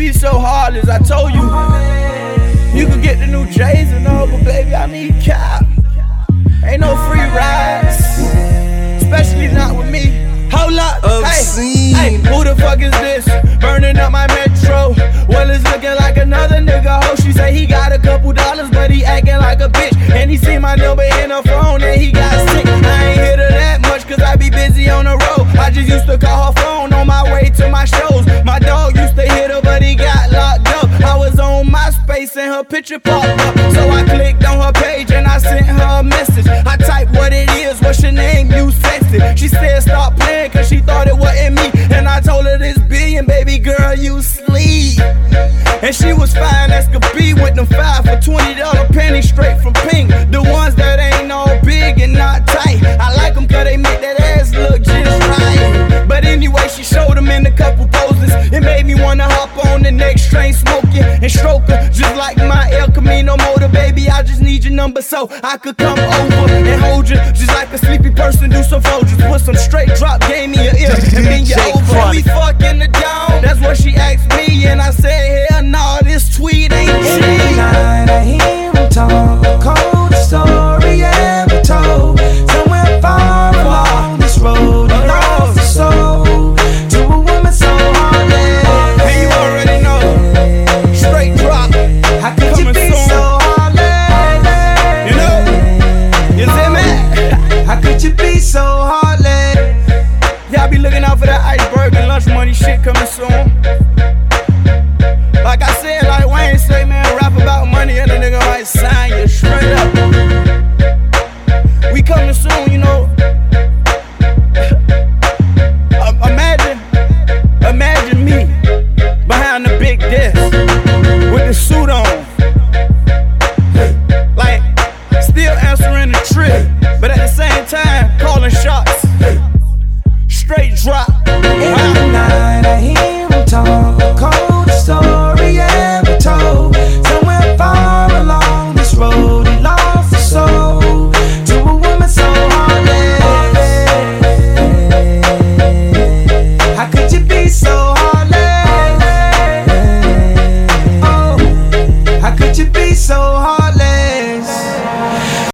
be so hard as I told you. You could get the new J's and all, but baby, I need cap. Ain't no free rides, especially not with me. Hold up, Obscene. hey, hey, who the fuck is this? Burning up my metro. Well, it's looking like another nigga. Ho, she say he got a couple dollars, but he acting like a bitch. And he see my number in her phone, and he got sick. I ain't hit her that much, cause I be busy on the road. I just used to call her phone on my way to my shows. My dog MySpace and her picture popped up. So I clicked on her page and I sent her a message. I typed what it is, what's your name, you sexy. She said stop playing cause she thought it wasn't me. And I told her this billion, baby girl, you sleep. And she was fine poses. It made me wanna hop on the next train smoking and stroke her. Just like my El Camino motor, baby. I just need your number so I could come over and hold you. Just like a sleepy straight drop.